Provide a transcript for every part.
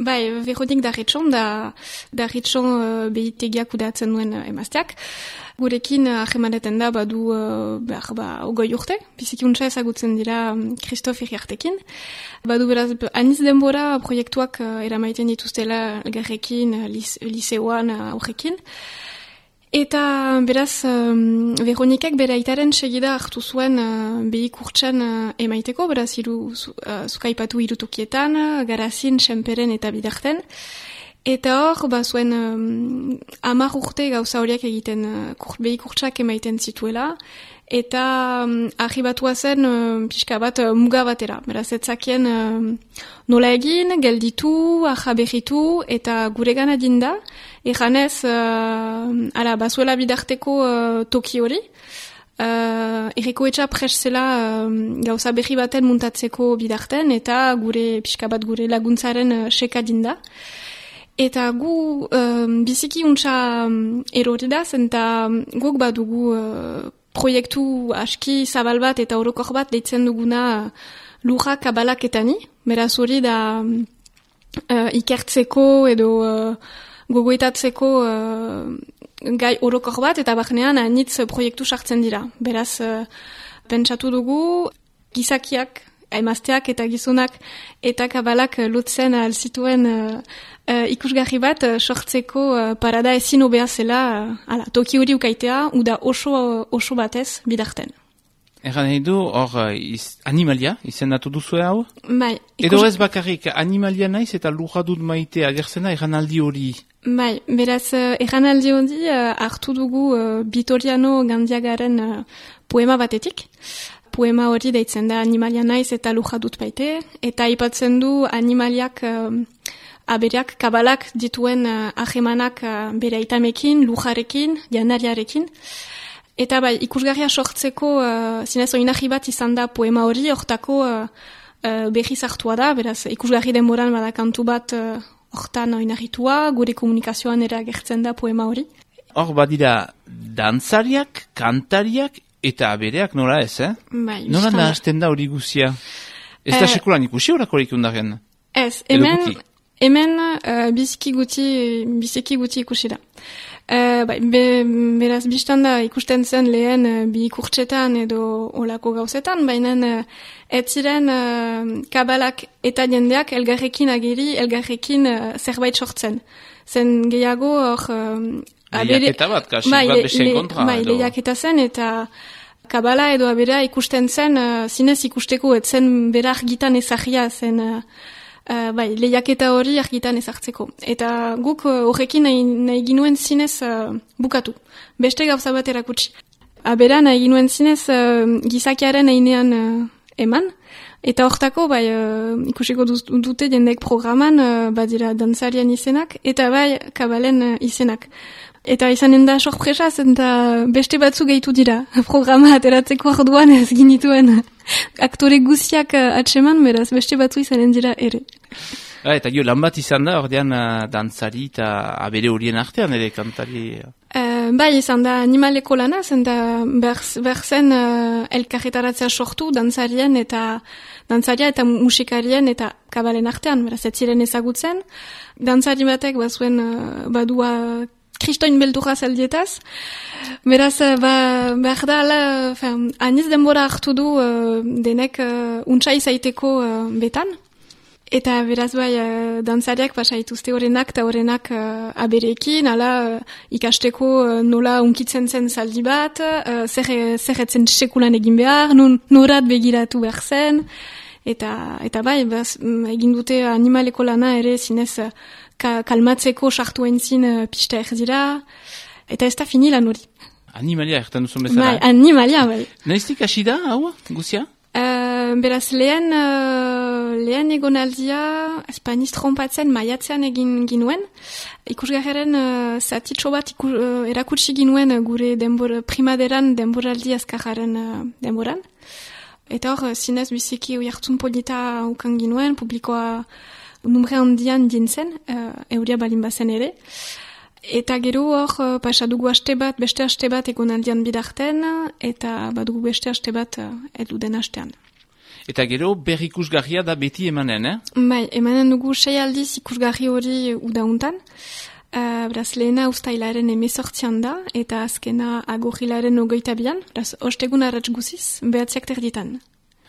bai, Veronik Darritxon, da Darritxon uh, behitegiak udatzen duen uh, emazteak. Gurekin uh, ahemanetan da, badu, uh, behar, ba, ogoi urte, biziki untsa ezagutzen dira Kristof um, Iriartekin. Badu beraz, aniz denbora proiektuak uh, eramaiten dituztela elgarrekin, uh, liseoan uh, aurrekin. Eta beraz, um, Veronikak bere aitaren segida hartu zuen uh, behi kurtsan uh, emaiteko, beraz, iru, zu, uh, zukaipatu irutokietan, garazin, senperen eta bidarten. Eta hor, ba, zuen um, amar urte gauza horiak egiten uh, kurt, behi kurtsak emaiten zituela, eta um, batua zen uh, pixka bat uh, muga batera. Beraz, etzakien uh, nola egin, gelditu, ahaberritu, eta gure gana dinda, Eganez, uh, ala, bazuela bidarteko uh, toki hori. Uh, Eriko etxa presela uh, gauza berri baten muntatzeko bidarten eta gure pixka bat gure laguntzaren uh, seka dinda. Eta gu uh, biziki untsa um, erori da, zenta guk badugu uh, proiektu aski zabal bat eta orokor bat deitzen duguna uh, lurra kabalaketani. Beraz hori da uh, ikertzeko edo... Uh, gogoetatzeko uh, gai orokor bat eta bahnean anitz proiektu sartzen dira. Beraz, uh, pentsatu dugu, gizakiak, emazteak eta gizonak eta kabalak lutzen alzituen uh, uh, ikusgarri bat uh, sortzeko uh, parada ezin obea zela uh, ala, toki hori ukaitea, uda oso, oso batez bidarten. Egan nahi du, hor, iz, animalia, izendatu duzu hau? Bai. Ikus... Edo ez bakarrik, animalia naiz eta lurra dut maite agerzena egan aldi hori? Bai, beraz, egan aldi hori uh, hartu dugu uh, Bitoriano Gandiagaren poema batetik. Poema hori deitzen da animalia naiz eta lurra dut baite. Eta aipatzen du animaliak... Abereak, kabalak dituen uh, ahemanak uh, bere aitamekin, lujarekin, janariarekin. Eta bai, ikusgarria sortzeko, uh, zinez oinahi bat izan da poema hori, hortako uh, uh, behi zartua da, beraz, ikusgarri denboran bada kantu bat uh, hortan oinahitua, gure komunikazioan ere agertzen da poema hori. Hor badira, dantzariak, kantariak eta abereak nola ez, eh? Bai, nola nahazten da hori guzia? Ez da sekulan ikusi horakorik undaren? Ez, hemen, hemen uh, biziki guti, biziki guti ikusi da. Uh, bai, be, beraz, biztan da ikusten zen lehen uh, bi ikurtsetan edo olako gauzetan, baina uh, ez ziren kabalak eta jendeak elgarrekin agiri, elgarrekin uh, zerbait sortzen. Zen gehiago hor... Uh, lehiaketa bat, kasi bai, bat besen kontra. Bai, lehiaketa zen eta kabala edo abera ikusten zen, uh, zinez ikusteko ez zen berak gitan ezagia zen... Uh, bai, lehiaketa hori argitan ezartzeko. Eta guk uh, horrekin nahi, nahi ginuen zinez uh, bukatu. Beste gauza bat erakutsi. Abera nahi ginuen zinez uh, gizakiaren einean uh, eman. Eta hortako, bai, uh, ikusiko dute jendek programan, uh, badira dantzarian izenak, eta bai, kabalen uh, izenak. Eta izanen da sorpresa, eta beste batzu gehitu dira. Programa ateratzeko orduan ez ginituen aktore guziak uh, atseman, beraz beste batzu izanen dira ere. Ha, eta jo, lan bat izan da, ordean dantzari eta abere horien artean ere kantari? Uh, bai, izan da animaleko lana, zen da berzen uh, elkarretaratzea sortu dantzarien eta dantzaria eta musikarien eta kabalen artean, beraz ez ziren ezagutzen. Dantzari batek bazuen uh, badua kristoin beldurra zeldietaz. Beraz, eh, ba, behar da, ala, aniz denbora hartu du uh, denek uh, untsa izaiteko uh, betan. Eta beraz bai, uh, dantzariak pasaituzte horrenak eta horrenak uh, aberekin, ala uh, ikasteko uh, nola unkitzen zen zaldi bat, uh, zer, etzen sekulan egin behar, nun, norat begiratu behar zen. Eta, eta bai, mm, egin dute animaleko lana ere zinez ka, kalmatzeko sartu entzin uh, pista erzira, eta ez da fini lan hori. Animalia ertan duzun bezala? Bai, animalia, bai. Naiztik hasi da, hau, guzia? Uh, beraz, lehen, uh, lehen egon aldia, espaniz trompatzen maiatzean egin ginuen. Ikusgarren uh, zatitxo bat iku, uh, erakutsi ginuen gure denbor, primaderan denboraldi azkararen uh, denboran. Eta hor, zinez biziki uiartzun polita ukan ginuen, publikoa numre handian dintzen, uh, euria balin bazen ere. Eta gero hor, uh, pasadugu haste bat, beste haste bat egon aldian bidarten, eta badugu beste haste bat uh, edu den hastean. Eta gero berrikusgarria da beti emanen, eh? Bai, emanen dugu sei aldiz ikusgarri hori udauntan. Uh, beraz, lehena ustailaren emezortzian da, eta azkena agorrilaren ogoita bian, beraz, ostegun arratz guziz, behatziak terditan.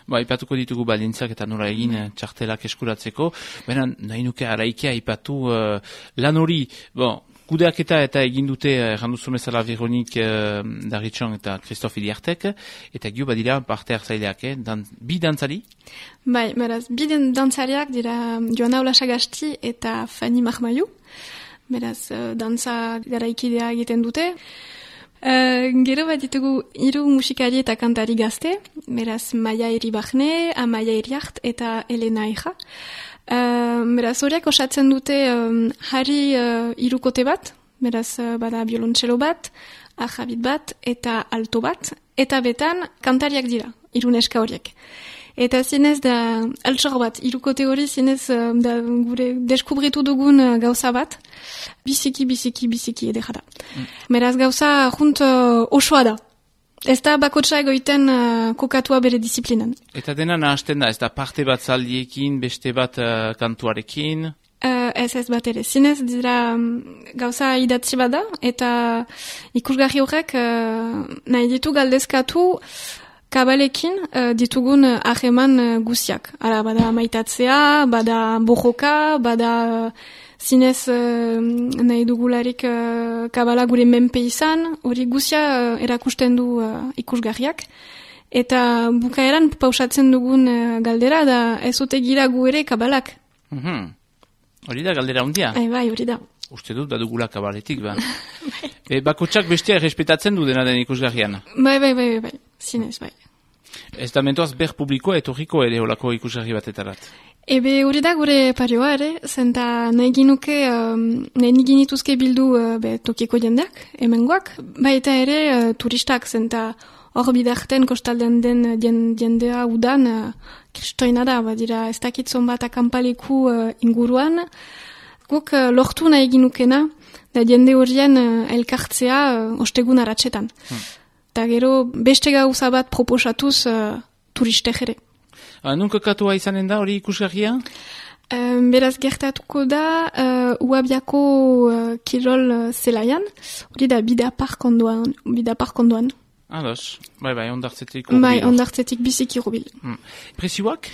Ba, ipatuko ditugu balintzak eta nora egin mm. txartelak eskuratzeko. Baina, nahi nuke araikea ipatu uh, lan hori, bon, kudeaketa eta egin dute eh, erranduzu bezala Veronik uh, Darritxon eta Kristof Iliartek, eta gio badira parte hartzaileak, eh? Dan, bi dantzari? Bai, beraz, bi dantzariak dira Joana Olasagasti eta Fanny Mahmaiu. Beraz, dantza garaikidea egiten dute. Gero bat ditugu hiru musikari eta kantari gazte, beraz Maia Eribachne, Amaia Eriart eta Elena Eja. Uh, beraz, horiak osatzen dute um, jarri uh, irukote bat, beraz, uh, bada biolontxelo bat, ahabit bat, eta alto bat, eta betan kantariak dira, iruneska horiek. Eta zinez da, altxor bat, irukote hori zinez uh, da, gure deskubritu dugun uh, gauza bat, biziki, biziki, biziki edera da. Mm. Beraz, gauza junt uh, osoa da, Ez da bakotsa egoiten uh, kokatua bere disiplinan. Eta dena nahazten da, ez da parte bat zaldiekin, beste bat uh, kantuarekin? Uh, ez ez bat ere, zinez dira um, gauza idatzi bada, eta ikusgarri horrek uh, nahi ditu galdezkatu kabalekin uh, ditugun aheman uh, guziak. Ara, bada maitatzea, bada bojoka, bada zinez uh, nahi dugularik uh, kabala gure menpe izan, hori guzia uh, erakusten du uh, ikusgarriak. Eta bukaeran pausatzen dugun galdera da ez gira gu ere kabalak. Mm Hori da galdera hundia? Bai, bai, hori da. Uste dut, badugula kabaletik, ba. bai. e, bakotsak bestia errespetatzen du dena den ikusgarrian? Bai, bai, bai, bai, zinez, bai. Ez da mentoaz ber publikoa etorriko ere olako ikusgarri batetarat? Ebe hori da gure parioa ere, zenta nahi ginuke, um, nahi ginituzke bildu uh, be, tokiko jendeak, emengoak, baita ere uh, turistak, zenta hor bidarten kostaldean den jendea udan, uh, kristoina da, badira ez dakitzon bat akampaleku uh, inguruan, guk uh, lortu nahi ginukena, da jende horien uh, elkartzea uh, ostegun aratsetan. Hmm. Ta gero beste gauza bat proposatuz uh, turistek ere. Uh, Nunka katua izanen da hori ikusgarria? Um, beraz gertatuko da uh, uabiako uh, kirol uh, zelaian, hori da bida parkondoan. Ados, bai bai, ondartzetik urbil. Bai, ondartzetik biziki urbil. Hmm. Presioak?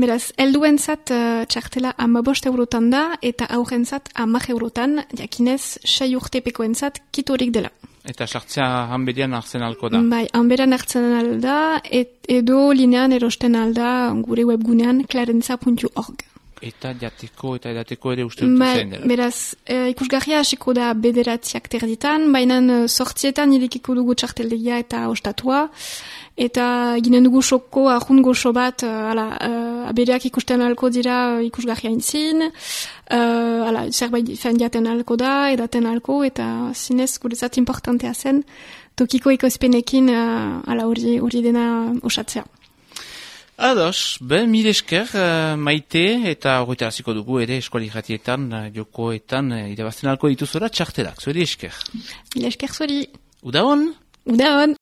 Beraz, elduen zat uh, txartela amabost eurotan da, eta aurren zat amak eurotan, jakinez, sai urtepekoen zat kitorik dela. Eta sartzea hanberian hartzen alko da? Bai, hanberian hartzen alda, et, edo linean erosten alda gure webgunean clarentza.org. Eta jateko eta edateko ere uste dut bai, dela? Beraz, e, ikusgarria hasiko da bederatziak terditan, baina sortzietan irekiko dugu txarteldegia eta ostatua, eta ginen dugu soko ahun goxo bat uh, ala, uh, abereak ikusten alko dira ikusgarria intzin uh, ala, zerbait fendiaten alko da edaten alko eta zinez gurezat importantea zen tokiko ekoizpenekin uh, ala hori, hori dena osatzea Ados, be, mire esker, uh, maite, eta horreta hasiko dugu ere eskuali jatietan, uh, jokoetan, uh, irabazten alko dituzora txartelak, zueri esker. Mire esker zueri. Uda hon? Uda hon.